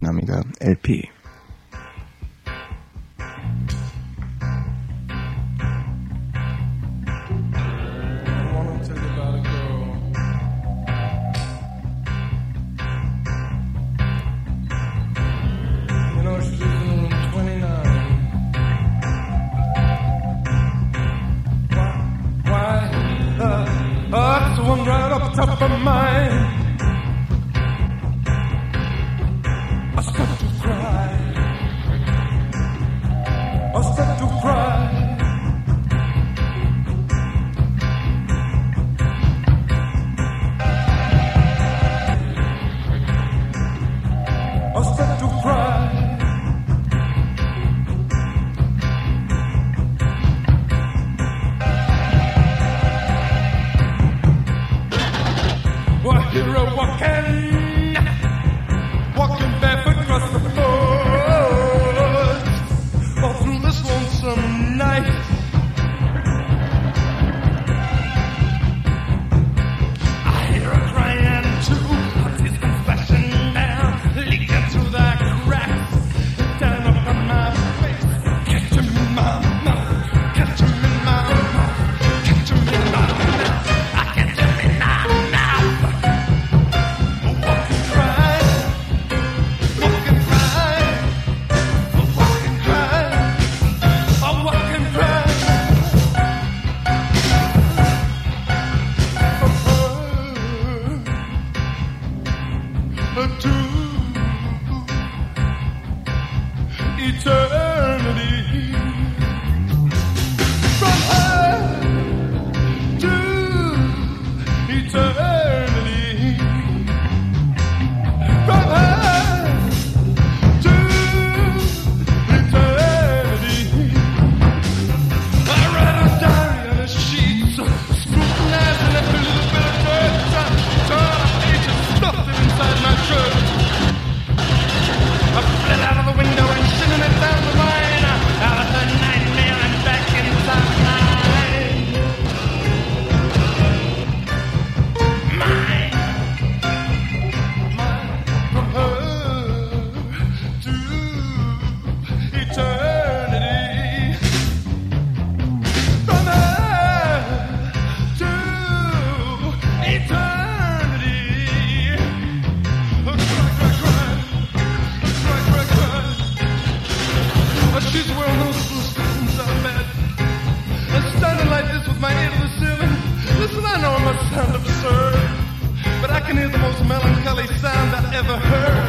납니다. LP. smelly sound I ever heard.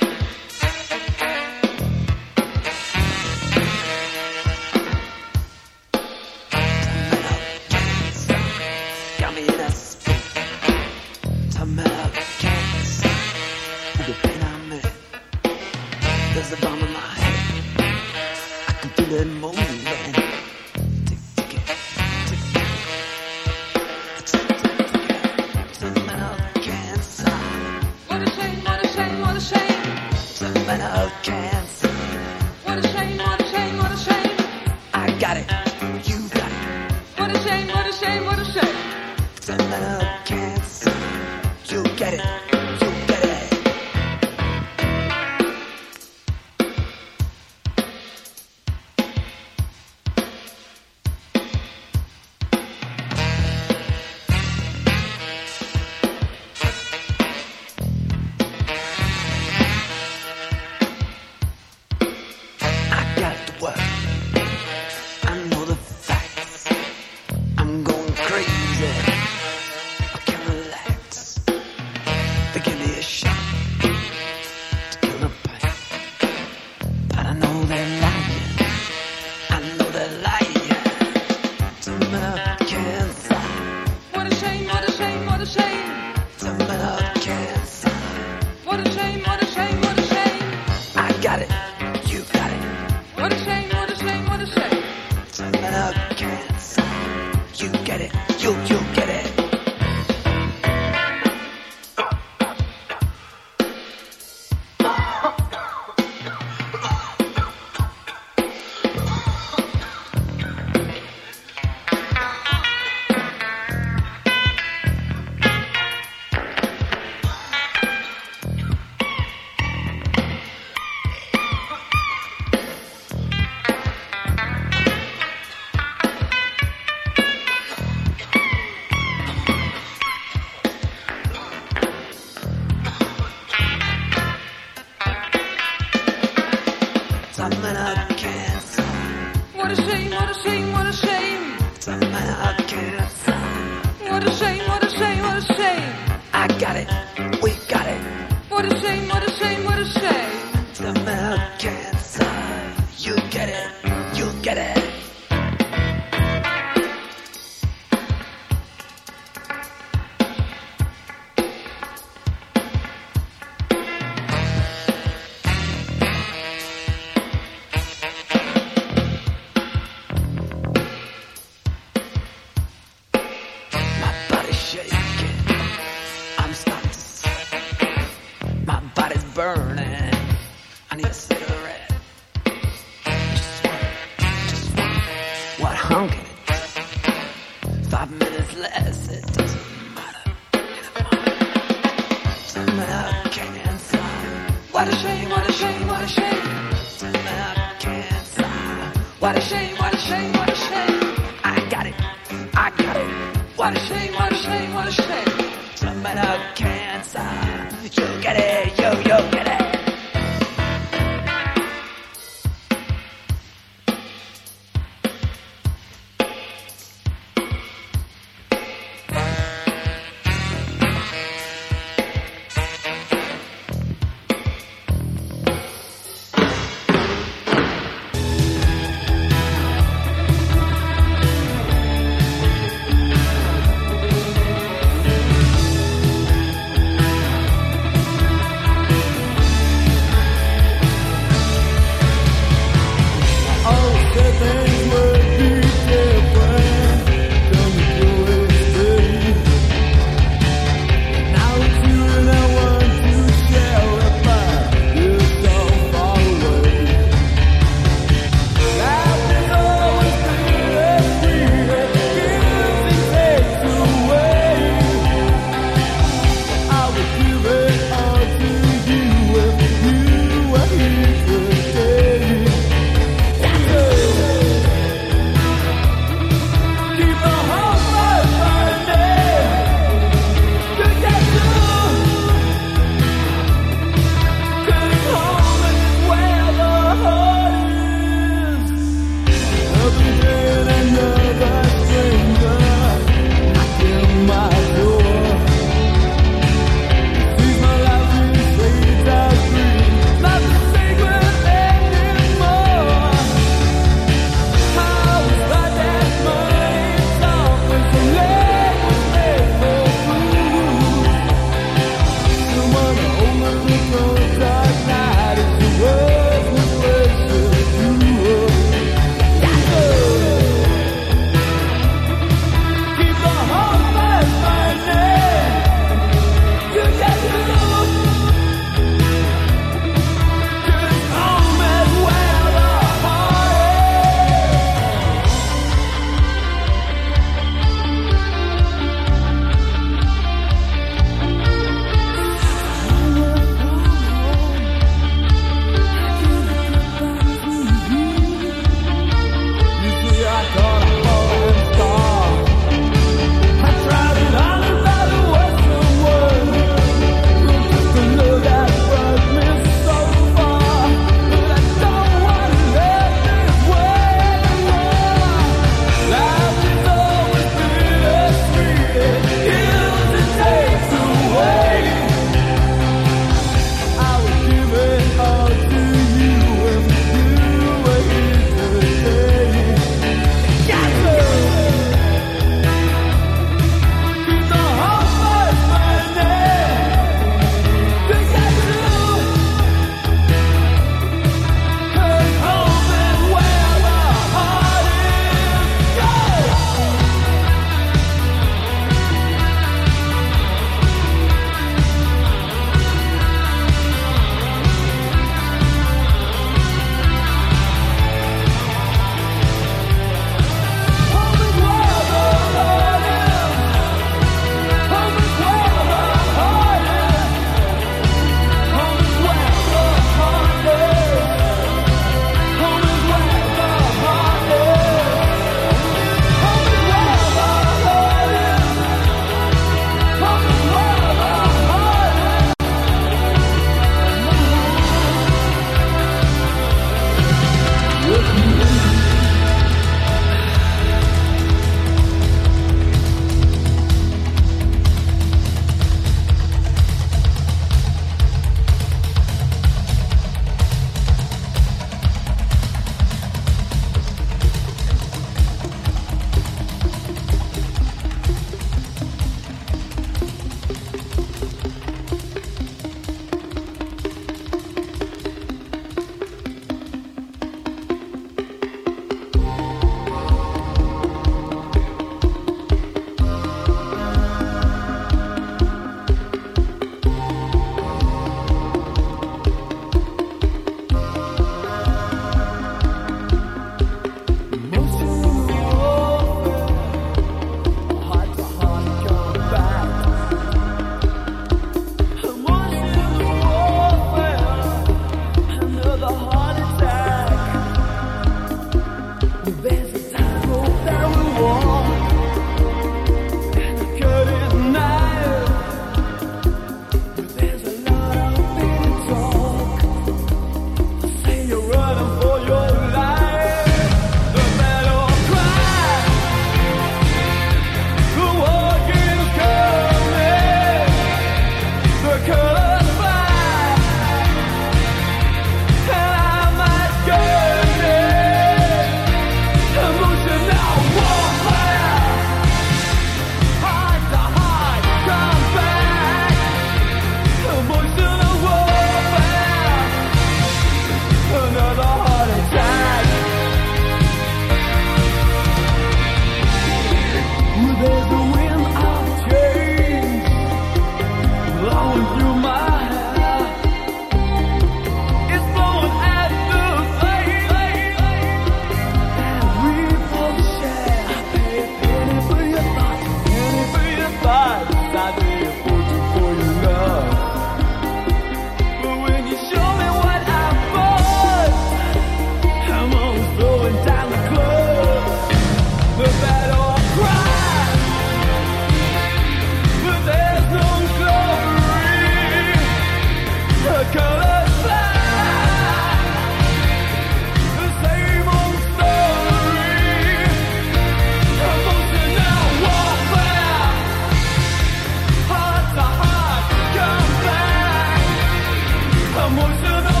comes to the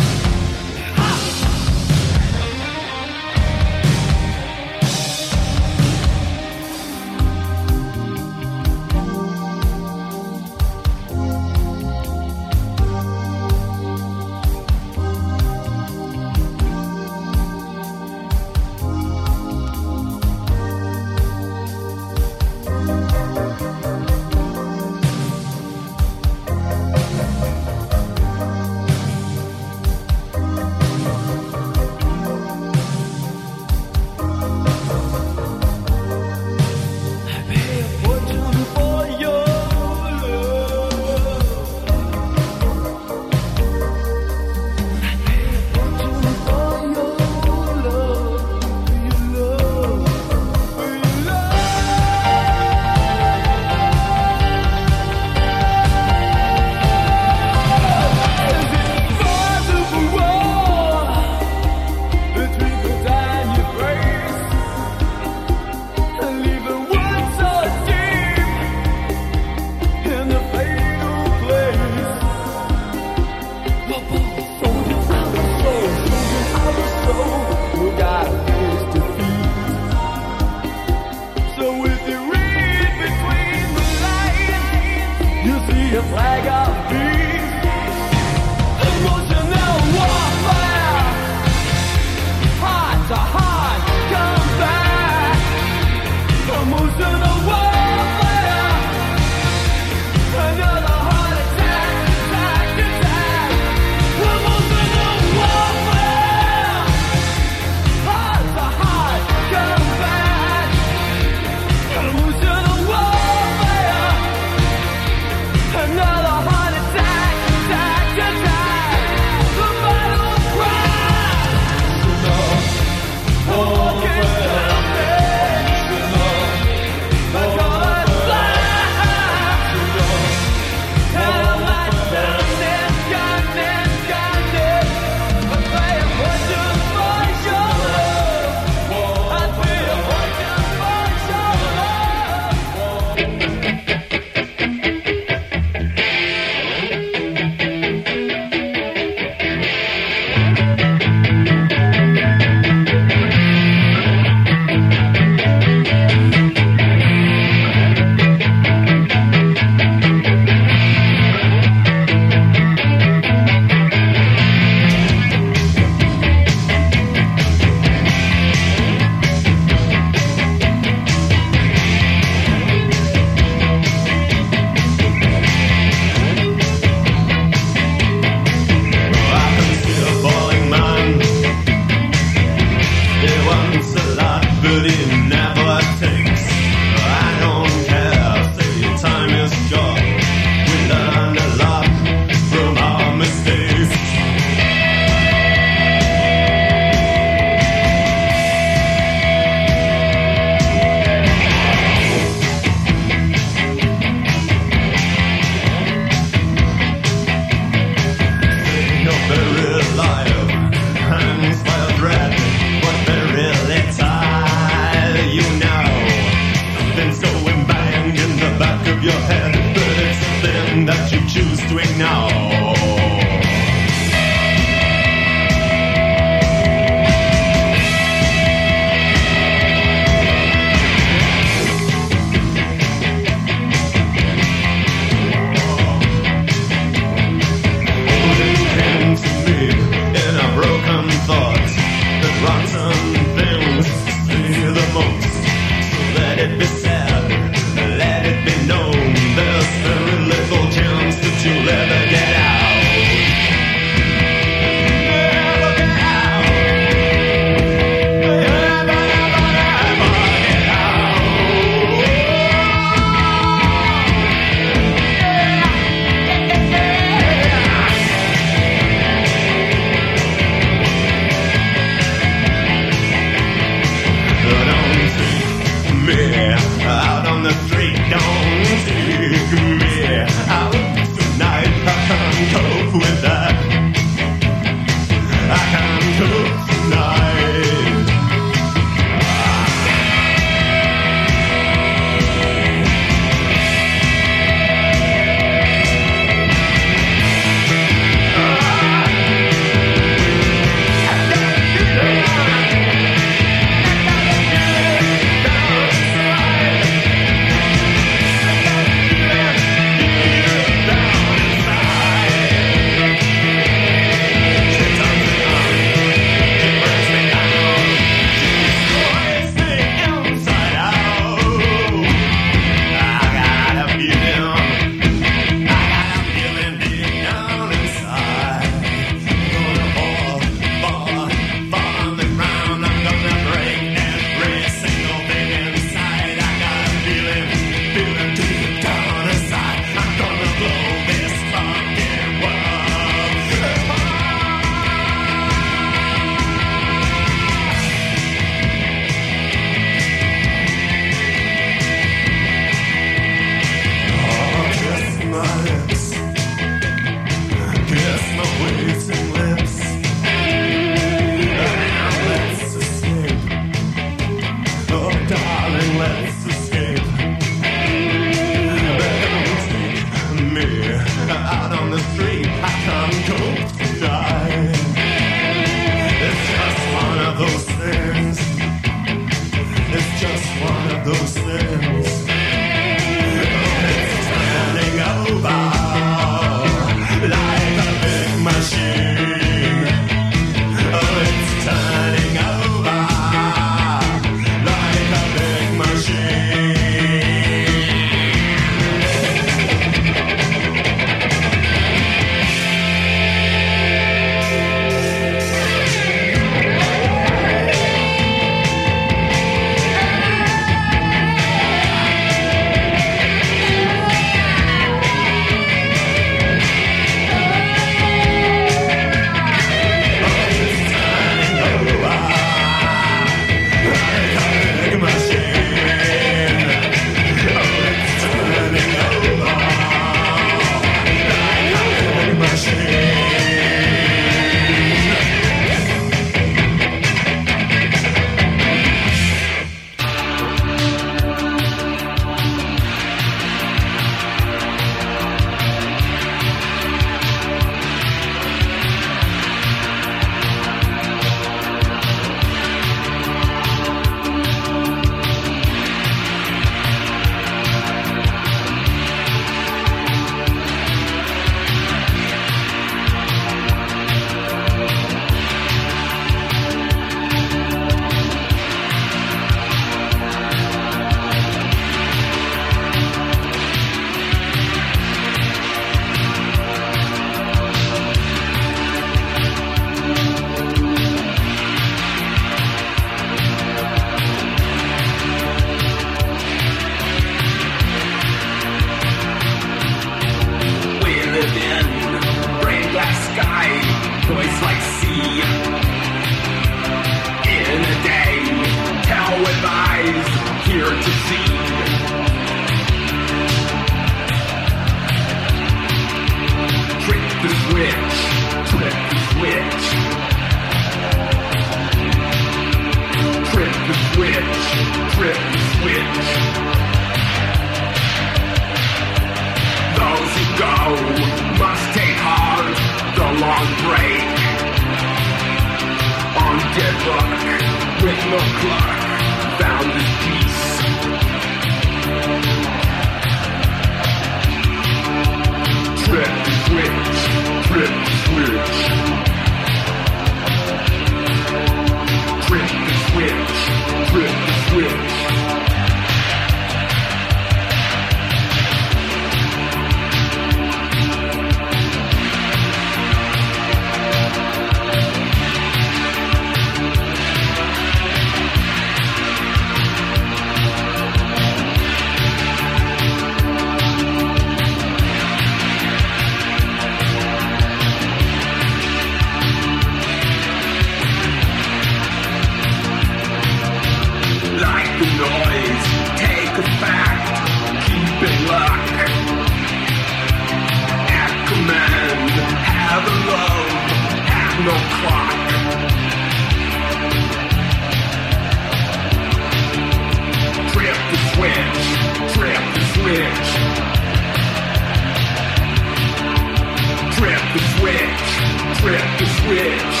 Yeah.